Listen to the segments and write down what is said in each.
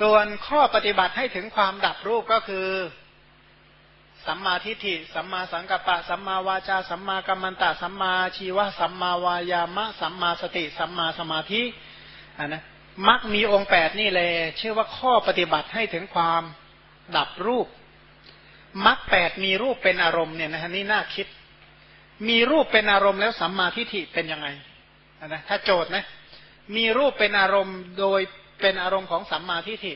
ส่วนข้อปฏิบัติให้ถึงความดับรูปก็คือ สัมมาทิฏฐิ สัมมาสังกัปปะ สัมมาวาจา สัมมากัมมันตะ สัมมาชีวะ สัมมาวายามะ สัมมาสติ สัมมาสมาธิอันนะมักมีองค์แปดนี่เลยชื่อว่าข้อปฏิบัติให้ถึงความดับรูปมักแปดมีรูปเป็นอารมณ์เนี่ยนะฮะนี่น่าคิด มีรูปเป็นอารมณ์แล้วสัมมาทิฏฐิเป็นยังไงนะถ้าโจทย์นะ มีรูปเป็นอารมณ์โดย เป็นอารมณ์ของสัมมาทิฏฐิ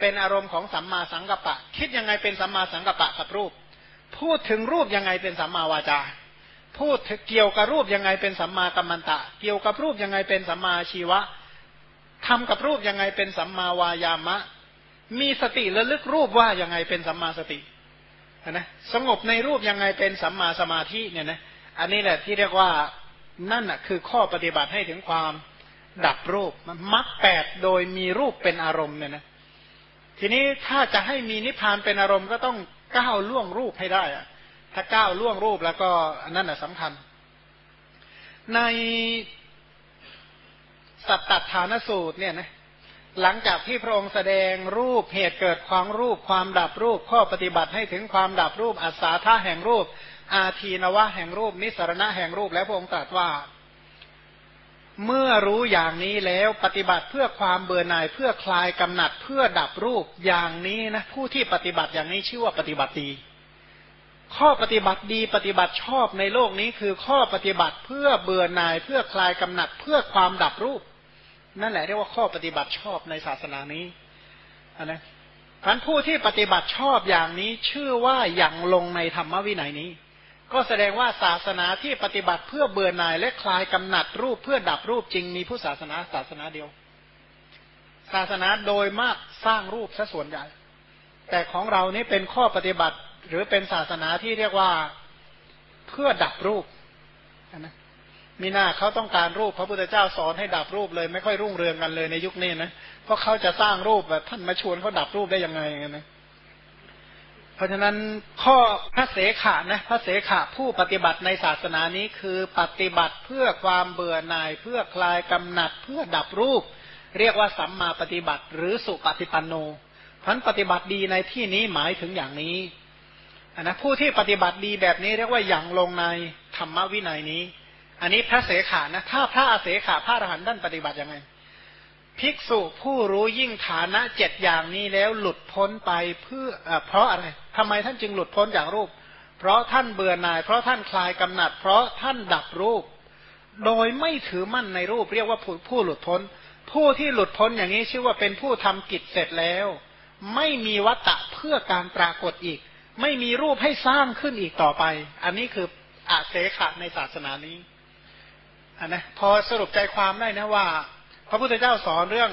เป็นอารมณ์ของสัมมาสังกัปปะ คิดยังไงเป็นสัมมาสังกัปปะกับรูป พูดถึงรูปยังไงเป็นสัมมาวาจา พูดเกี่ยวกับรูปยังไงเป็นสัมมากัมมันตะ เกี่ยวกับรูปยังไงเป็นสัมมาชีวะทำกับรูปยังไงเป็นสัมมาวายามะ มีสติระลึกรูปว่ายังไงเป็นสัมมาสตินะสงบในรูปยังไงเป็นสัมมาสมาธิเนี่ยนะอันนี้แหละที่เรียกว่านั่นน่ะคือข้อปฏิบัติให้ถึงความ ดับรูปมักแปดโดยมีรูปเป็นอารมณ์เนี่ยนะทีนี้ถ้าจะให้มีนิพพานเป็นอารมณ์ก็ต้องก้าวล่วงรูปให้ได้อะถ้าก้าวล่วงรูปแล้วก็อันนั้นน่ะสำคัญ ในสัตตฐานสูตรเนี่ยนะหลังจากที่พระองค์แสดงรูปเหตุเกิดความรูปความดับรูป ข้อปฏิบัติให้ถึงความดับรูปอัศาธาแห่งรูป อาทีนวะแห่งรูป นิสรณะแห่งรูปแล้วพระองค์ตรัสว่า เมื่อรู้อย่างนี้แล้วปฏิบัติเพื่อความเบื่อหน่ายเพื่อคลายกำหนัดเพื่อดับรูปอย่างนี้นะผู้ที่ปฏิบัติอย่างนี้ชื่อว่าปฏิบัติดี ข้อปฏิบัติดีปฏิบัติชอบในโลกนี้คือข้อปฏิบัติเพื่อเบื่อหน่ายเพื่อคลายกำหนัดเพื่อความดับรูป นั่นแหละเรียกว่าข้อปฏิบัติชอบในศาสนานี้นะพันผู้ที่ปฏิบัติชอบอย่างนี้ชื่อว่าอย่างลงในธรรมวินัยนี้ ก็แสดงว่าศาสนาที่ปฏิบัติเพื่อเบื่อหน่ายและคลายกำหนัดรูปเพื่อดับรูปจริงมีผู้ศาสนาศาสนาเดียว ศาสนาโดยมากสร้างรูปซะส่วนใหญ่ แต่ของเรานี่เป็นข้อปฏิบัติหรือเป็นศาสนาที่เรียกว่าเพื่อดับรูปนะมีหน้าเขาต้องการรูปพระพุทธเจ้าสอนให้ดับรูปเลย ไม่ค่อยรุ่งเรืองกันเลยในยุคนี้นะเพราะเขาจะสร้างรูปแบบท่านมาชวนเขาดับรูปได้ยังไงกันนะ ราะฉะนั้นข้อพระเสขะนะพระเสขะผู้ปฏิบัติในศาสนานี้คือปฏิบัติเพื่อความเบื่อหน่าย เพื่อคลายกำหนัดเพื่อดับรูป เรียกว่าสัมมาปฏิบัติ หรือสุปฏิปันโนพันปฏิบัติดีในที่นี้หมายถึงอย่างนี้นะผู้ที่ปฏิบัติดีแบบนี้เรียกว่าอย่างลงในธรรมวินัยนี้ อันนี้พระเสขานะถ้าพระอาเสขาพระอรหันต์ท่านปฏิบัติยังไง ภิกษุผู้รู้ยิ่งฐานะเจ็ดอย่างนี้แล้วหลุดพ้นไปเพื่ออเพราะอะไรทำไมท่านจึงหลุดพ้นจากรูป เพราะท่านเบื่อหน่าย เพราะท่านคลายกำหนัด เพราะท่านดับรูป โดยไม่ถือมั่นในรูปเรียกว่าผู้หลุดพ้น ผู้ที่หลุดพ้นอย่างนี้ชื่อว่าเป็นผู้ทำกิจเสร็จแล้ว ไม่มีวัตตะเพื่อการปรากฏอีก ไม่มีรูปให้สร้างขึ้นอีกต่อไป อันนี้คืออาเสขะในศาสนานี้อันนะพอสรุปใจความได้นะว่า พระพุทธเจ้าสอนเรื่อง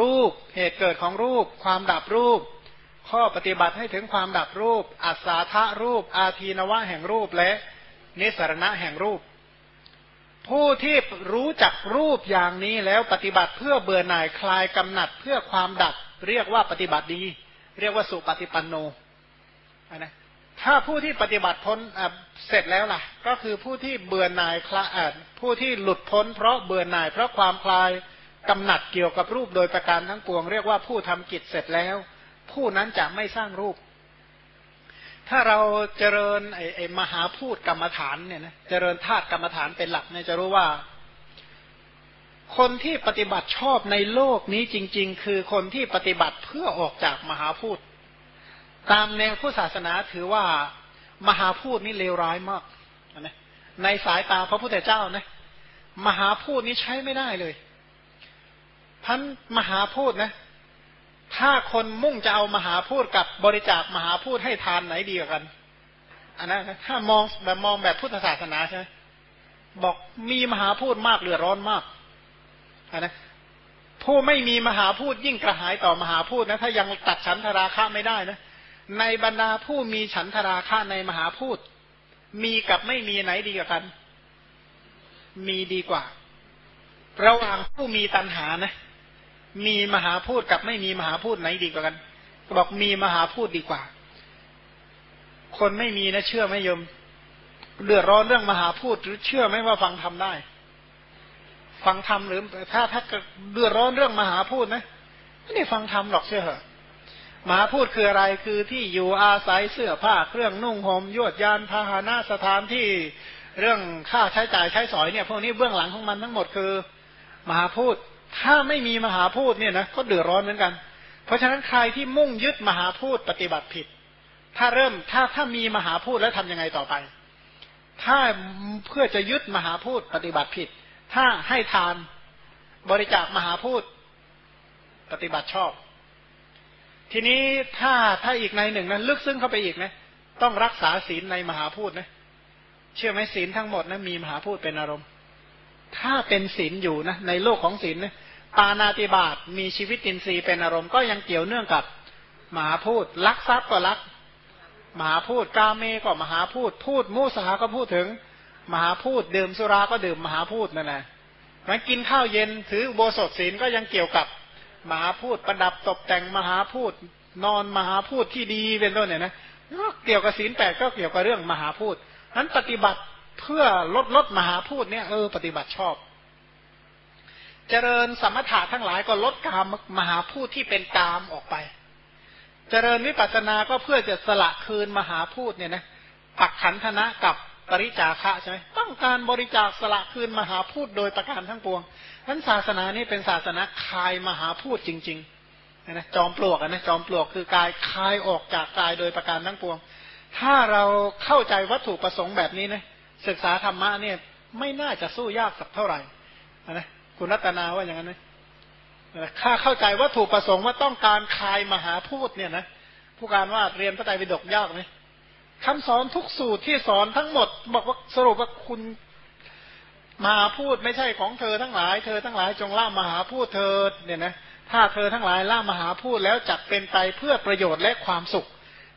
รูปเหตุเกิดของรูป ความดับรูป ข้อปฏิบัติให้ถึงความดับรูป อัศาธารูป อาทีนวะแห่งรูปและนิสรณะแห่งรูป ผู้ที่รู้จักรูปอย่างนี้แล้วปฏิบัติเพื่อเบื่อหน่ายคลายกำหนัดเพื่อความดับ เรียกว่าปฏิบัติดี เรียกว่าสุปฏิปันโนนะถ้าผู้ที่ปฏิบัติพ้นเสร็จแล้วล่ะ ก็คือผู้ที่เบื่อหน่ายคลายผู้ที่หลุดพ้นเพราะเบื่อหน่ายเพราะความคลาย กำหนัดเกี่ยวกับรูปโดยประการทั้งปวง เรียกว่าผู้ทำกิจเสร็จแล้ว ผู้นั้นจะไม่สร้างรูป ถ้าเราเจริญไอ้ไอมหาพูดกรรมฐานเนี่ยนะเจริญธาตุกรรมฐานเป็นหลักเนี่ยจะรู้ว่า คนที่ปฏิบัติชอบในโลกนี้จริง ๆ คือคนที่ปฏิบัติเพื่อออกจากมหาพูดตามแนวพุทธศาสนาถือว่ามหาพูดนี่เลวร้ายมากนะในสายตาพระพุทธเจ้านะมหาพูดนี้ใช้ไม่ได้เลย พันมหาพูดนะ ถ้าคนมุ่งจะเอามหาพูดกับบริจาคมหาพูดให้ทานไหนดีกว่ากันอันนั้นถ้ามองแบบมองแบบพุทธศาสนาใช่ไหมบอกมีมหาพูดมากเลือร้อนมากอันนะผู้ไม่มีมหาพูดยิ่งกระหายต่อมหาพูดนะ ถ้ายังตัดฉันทราคะไม่ได้นะ ในบรรดาผู้มีฉันทราคะในมหาพูด มีกับไม่มีไหนดีกว่ากัน มีดีกว่า ระหว่างผู้มีตัณหานะ มีมหาพูดกับไม่มีมหาพูดไหนดีกว่ากันบอกมีมหาพูดดีกว่า คนไม่มีนะเชื่อไหมยม เดือดร้อนเรื่องมหาพูดหรือเชื่อไหมว่าฟังทำได้ ฟังทำหรือถ้าถ้าเดือดร้อนเรื่องมหาพูดนะไม่ได้ฟังธรรมหรอกเชื่อเหรอมหาพูดคืออะไรคือที่อยู่อาศัยเสื้อผ้าเครื่องนุ่งห่มยวดยานพาหนะสถานที่เรื่องค่าใช้จ่ายใช้สอยเนี่ย พวกนี้เบื้องหลังของมันทั้งหมดคือ มหาพูด ถ้าไม่มีมหาพูดเนี่ยนะก็เดือดร้อนเหมือนกัน เพราะฉะนั้นใครที่มุ่งยึดมหาพูดปฏิบัติผิด ถ้าเริ่มถ้าถ้ามีมหาพูดแล้วทํำยังไงต่อไป ถ้าเพื่อจะยึดมหาพูดปฏิบัติผิด ถ้าให้ทานบริจาคมหาพูดปฏิบัติชอบ ทีนี้ถ้าถ้าอีกในหนึ่งนะลึกซึ้งเข้าไปอีกนะต้องรักษาศีลในมหาพูดนะเชื่อไหมศีลทั้งหมดนะมีมหาพูดเป็นอารมณ์ ถ้าเป็นศีลอยู่นะในโลกของศีลนะปานาติบาตมีชีวิตอินทรีย์เป็นอารมณ์ก็ยังเกี่ยวเนื่องกับมหาพูดลักทรัพย์ก็ลักมหาพูดกาเมก็มหาพูดพูดมุสหาก็พูดถึง มหาพูดดื่มสุราก็ดื่มมหาพูดนั่นแหละมันกินข้าวเย็นถือโบสถศีลก็ยังเกี่ยวกับมหาพูดประดับตกแต่งมหาพูดนอนมหาพูดที่ดีเป็นต้นเนี่ยนะเกี่ยวกับศีลแปดก็เกี่ยวกับเรื่องมหาพูดนั้นปฏิบัติ เพื่อลดลดมหาพูดเนี่ยเออปฏิบัติชอบ เจริญสมถะทั้งหลายก็ลดกามมหาพูดที่เป็นกามออกไป เจริญวิปัสสนาก็เพื่อจะสละคืนมหาพูดเนี่ยนะปักขันธนะกับปริจาคะใช่ไหมต้องการบริจาคสละคืนมหาพูดโดยประการทั้งปวงนั้นศาสนานี้เป็นศาสนาคายมหาพูดจริงๆนะจอมปลวกนะจอมปลวกคือกายคายออกจากกายโดยประการทั้งปวง ถ้าเราเข้าใจวัตถุประสงค์แบบนี้นะ ศึกษาธรรมะเนี่ย ไม่น่าจะสู้ยากสักเท่าไหร่นะคุณรัตนาว่าอย่างนั้นนะข้าเข้าใจวัตถุประสงค์ว่าต้องการคลายมหาพูดเนี่ยนะผู้การว่าเรียนพระไตรปิฎกยากไหมคำสอนทุกสูตรที่สอนทั้งหมด บอกว่าสรุปว่าคุณมาพูดไม่ใช่ของเธอทั้งหลาย เธอทั้งหลายจงล่ามหาพูดเธอเนี่ยนะถ้าเธอทั้งหลายล่ามหาพูดแล้วจักเป็นไปเพื่อประโยชน์และความสุข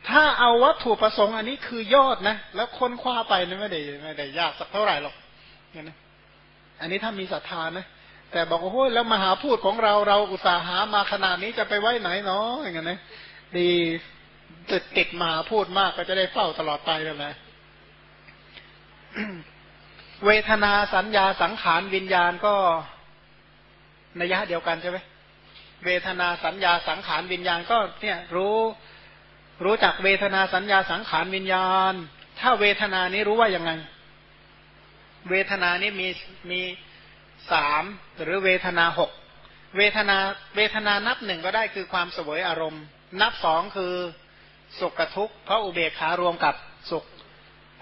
ถ้าเอาวัตถุประสงค์อันนี้คือยอดนะ แล้วค้นคว้าไปนี่ไม่ได้ไม่ได้ยากสักเท่าไหร่หรอกเนี่ยนะอันนี้ถ้ามีศรัทธานะ แต่บอกว่าโอ้ยแล้วมหาพูดของเราเราอุตสาหามาขนาดนี้จะไปไว้ไหนเนาะอย่างเงี้ยนะดีติดติดมาพูดมากก็จะได้เฝ้าตลอดไปแล้วนะเวทนาสัญญาสังขารวิญญาณก็นัยยะเดียวกันใช่ไหมเวทนาสัญญาสังขารวิญญาณก็เนี่ยรู้ รู้จักเวทนาสัญญาสังขารวิญญาณ ถ้าเวทนานี้รู้ว่ายังไง เวทนานี้มีมีสามหรือเวทนาหกเวทนาเวทนานับหนึ่งก็ได้คือความสวยอารมณ์ นับสองคือสุขกับทุกข์เพราะอุเบกขารวมกับสุข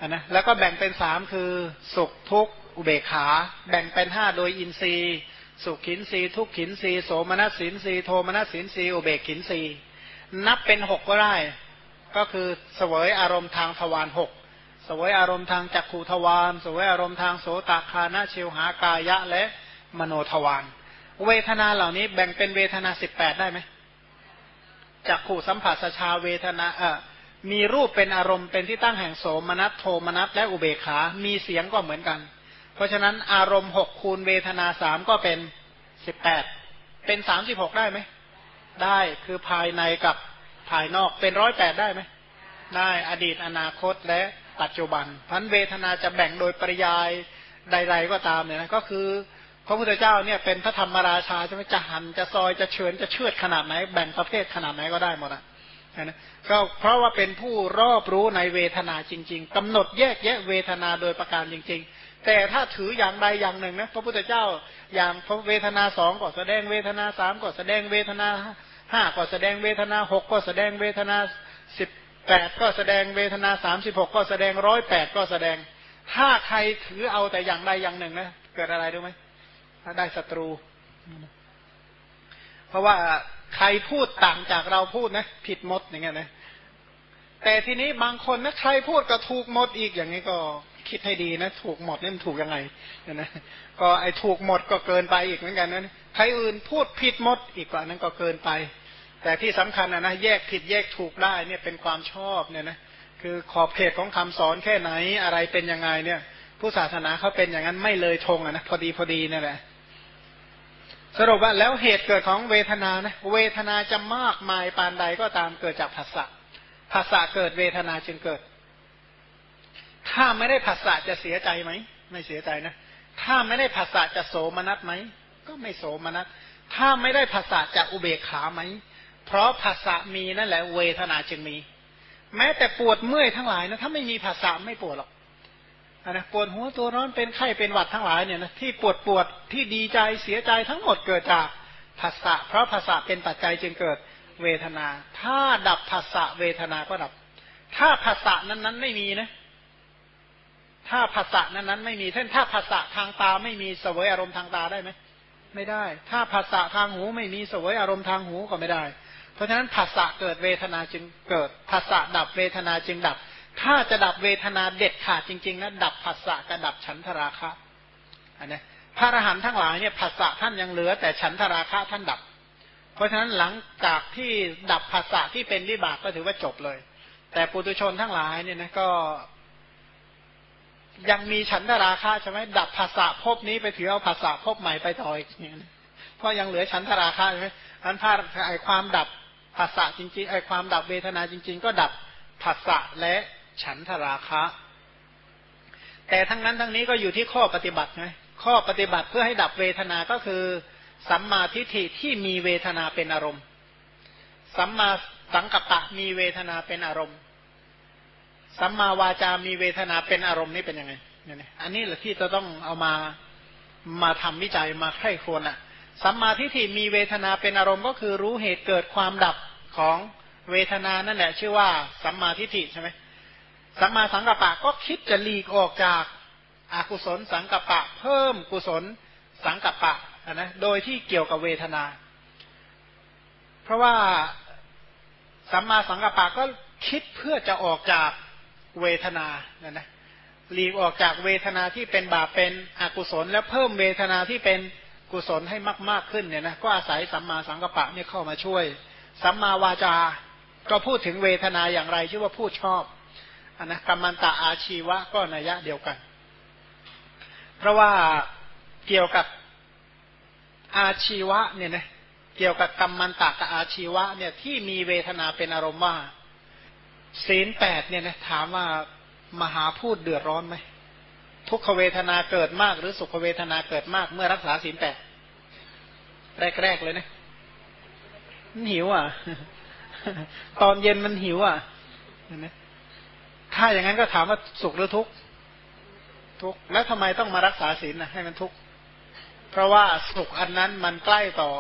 นะแล้วก็แบ่งเป็นสามคือสุขทุกข์อุเบกขา แบ่งเป็นห้าโดยอินทรีย์ สุขขินทรีย์ทุกขินทรีย์โสมนัสสินทรีย์โทมนัสสินทรีย์อุเบกขินทรีย์นับเป็นหกก็ได้ ก็คือเสวยอารมณ์ทางทวารหกเสวยอารมณ์ทางจักขูทวารเสวยอารมณ์ทางโสตคานาเชิวหากายะและมโนทวาร เวทนาเหล่านี้แบ่งเป็นเวทนาสิบแปดได้ไหมจักขู่สัมผัสชาเวทนาเอ่อมีรูปเป็นอารมณ์เป็นที่ตั้งแห่งโสมนัสโทมนัสและอุเบขา มีเสียงก็เหมือนกัน เพราะฉะนั้นอารมณ์หกคูณเวทนาสามก็เป็นสิบแปดเป็นสามสิบหกได้ไหม ได้คือภายในกับ ภายนอกเป็นร้อยแปดได้ไหมได้อดีตอนาคตและปัจจุบันพันเวทนาจะแบ่งโดยปริยายใด ๆ ก็ตามเนี่ยนะก็คือพระพุทธเจ้าเนี่ยเป็นพระธรรมราชาจะไม่จะหันจะซอยจะเฉือนจะเชือดขนาดไหน แบ่งประเภทขนาดไหนก็ได้หมดอะนะก็เพราะว่าเป็นผู้รอบรู้ในเวทนาจริง ๆกำหนดแยกแยะเวทนาโดยประการจริง ๆ แต่ถ้าถืออย่างใดอย่างหนึ่งนะพระพุทธเจ้าอย่างพระเวทนาสองก็แสดงเวทนาสามก็แสดงเวทนา ห้าก็แสดงเวทนาหกก็แสดงเวทนาสิบแปดก็แสดงเวทนาสามสิบหกก็แสดงร้อยแปดก็แสดง ถ้าใครถือเอาแต่อย่างใดอย่างหนึ่งนะเกิดอะไรรู้ไหมถ้าได้ศัตรู เพราะว่าใครพูดต่างจากเราพูดนะ ผิดหมดอย่างเงี้ยนะแต่ทีนี้บางคนนะใครพูดก็ถูกหมดอีกอย่างนี้ก็ คิดให้ดีนะ ถูกหมดนี่มันถูกยังไงนะก็ไอ้ถูกหมดก็เกินไปอีกเหมือนกันนะใครอื่นพูดผิดหมดอีกกว่านั้นก็เกินไป แต่ที่สำคัญนะนะแยกผิดแยกถูกได้เนี่ยเป็นความชอบเนี่ยนะคือขอบเขตของคำสอนแค่ไหนอะไรเป็นยังไงเนี่ย ผู้ศาสนาเขาเป็นอย่างนั้นไม่เลยทงอะนะพอดีพอดีนี่นแหละสรุปว่าแล้วเหตุเกิดของเวทนานะเวทนาจะมากมายปานใดก็ตามเกิดจากภาษะภาษะเกิดเวทนาจึงเกิด ถ้าไม่ได้ภาษะจะเสียใจไหม ไม่เสียใจนะ ถ้าไม่ได้ภาษะจะโสมนัสไหม ก็ไม่โสมนัส ถ้าไม่ได้ภาษาจะอุเบกขาไหม เพราะภาษามีนั่นแหละเวทนาจึงมี แม้แต่ปวดเมื่อยทั้งหลายนะ ถ้าไม่มีภาษาไม่ปวดหรอกนะปวดหัวตัวร้อนเป็นไข้เป็นหวัดทั้งหลายเนี่ยนะที่ปวดปวดที่ดีใจเสียใจทั้งหมดเกิดจากภาษาเพราะภาษาเป็นปัจจัยจึงเกิดเวทนา ถ้าดับภาษาเวทนาก็ดับ ถ้าภาษานั้นนั้นไม่มีนะ ถ้าภาษานั้นนั้นไม่มีเช่นถ้าภาษาทางตาไม่มีเสวยอารมณ์ทางตาได้ไหมไม่ได้ ถ้าภาษาทางหูไม่มีเสวยอารมณ์ทางหูก็ไม่ได้ เพราะฉะนั้นภาษาเกิดเวทนาจึงเกิดภาษาดับเวทนาจึงดับ ถ้าจะดับเวทนาเด็ดขาดจริงๆนะดับภาษากับดับฉันทราคะอันนี้พระอรหันต์ทั้งหลายเนี่ยภาษาท่านยังเหลือ แต่ฉันทราคะท่านดับ เพราะฉะนั้นหลังจากที่ดับภาษาที่เป็นวิบากก็ถือว่าจบเลย แต่ปุถุชนทั้งหลายเนี่ยนะก็ ยังมีฉันทราคะใช่ไหมดับภาษาภพนี้ไปถือเอาภาษาภพใหม่ไปต่ออีกเนี่ยเพราะยังเหลือฉันทราคะใช่ไหมอันพาไอความดับภาษาจริงๆไอความดับเวทนาจริง ๆ ก็ดับภาษาและฉันทราคะ แต่ทั้งนั้นทั้งนี้ก็อยู่ที่ข้อปฏิบัติไงข้อปฏิบัติเพื่อให้ดับเวทนาก็คือ สัมมาทิฏฐิที่มีเวทนาเป็นอารมณ์ สัมมาสังกัปปะมีเวทนาเป็นอารมณ์ สัมมาวาจามีเวทนาเป็นอารมณ์นี่เป็นยังไงเนี่ยอันนี้แหละที่จะต้องเอามามาทำวิจัยมาไข้ควรอะ สัมมาทิฏฐิมีเวทนาเป็นอารมณ์ก็คือรู้เหตุเกิดความดับของเวทนานั่นแหละ ชื่อว่าสัมมาทิฏฐิใช่ไหมสัมมาสังกัปปะก็คิดจะหลีกออกจากอากุศลสังกัปปะ เพิ่มกุศลสังกัปปะนะโดยที่เกี่ยวกับเวทนา เพราะว่าสัมมาสังกัปปะก็คิดเพื่อจะออกจาก เวทนานะนะหลีกออกจากเวทนาที่เป็นบาปเป็นอกุศล แล้วเพิ่มเวทนาที่เป็นกุศลให้มาก ๆขึ้นเนี่ยนะก็อาศัยสัมมาสังกัปปะเนี่ยเข้ามาช่วย สัมมาวาจา ก็พูดถึงเวทนาอย่างไรชื่อว่าพูดชอบอันนะกรรมันตะอาชีวะก็นัยะเดียวกัน เพราะว่าเกี่ยวกับอาชีวะเนี่ยนะเกี่ยวกับกรรมันตะกับอาชีวะเนี่ยที่มีเวทนาเป็นอารมณ์ว่า ศีลแปดเนี่ยนะถามว่ามหาพูดเดือดร้อนไหมทุกขเวทนาเกิดมาก หรือสุขเวทนาเกิดมากเมื่อรักษาศีลแปดแรกๆเลยนะมันหิวอะ ตอนเย็นมันหิวอะเห็นไหมถ้าอย่างนั้นก็ถามว่าสุขหรือทุกข์ทุกข์แล้วทำไมต้องมารักษาศีลนะให้มันทุกข์เพราะว่าสุขอันนั้นมันใกล้ต่อ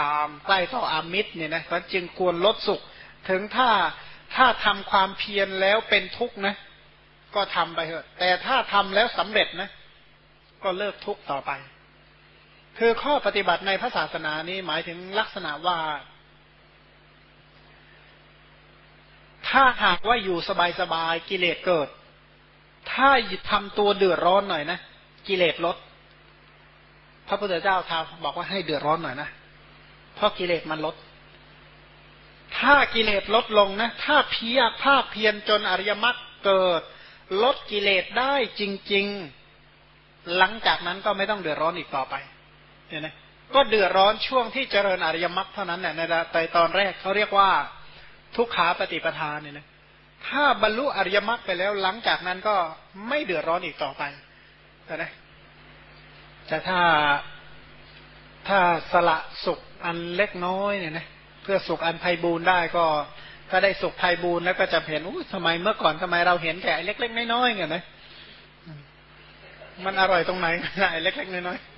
ตามใกล้ต่ออามิตรเนี่ยนะก็จึงควรลดสุข ถึงถ้า ถ้าทำความเพียรแล้วเป็นทุกข์นะ ก็ทำไปเถอะ แต่ถ้าทำแล้วสำเร็จนะ ก็เลิกทุกข์ต่อไป คือข้อปฏิบัติในพระศาสนานี้หมายถึงลักษณะว่า ถ้าหากว่าอยู่สบายๆกิเลสเกิด ถ้าทำตัวเดือดร้อนหน่อยนะกิเลสลด พระพุทธเจ้าทาบอกว่าให้เดือดร้อนหน่อยนะเพราะกิเลสมันลด ถ้ากิเลสลดลงนะ ถ้าเพียรภาคเพียรจนอริยมรรคเกิด ลดกิเลสได้จริง ๆ หลังจากนั้นก็ไม่ต้องเดือดร้อนอีกต่อไปเห็นไหมก็เดือดร้อนช่วงที่เจริญอริยมรรคเท่านั้นแหละในตอนแรกเขาเรียกว่าทุกขาปฏิปทานเนี่ยนะถ้าบรรลุอริยมรรคไปแล้ว หลังจากนั้นก็ไม่เดือดร้อนอีกต่อไปนะแต่ถ้าถ้าสละสุขอันเล็กน้อยเนี่ยนะ เพื่อสุขอันไพ่บูรณ์ได้ก็ถ้าได้สุขไพ่บูรณ์แล้วก็จะเห็นอู้ทำไมเมื่อก่อนทำไมเราเห็นแก่เล็กๆน้อยๆเงี้ยนะมันอร่อยตรงไหนไอ้เล็กๆน้อยๆ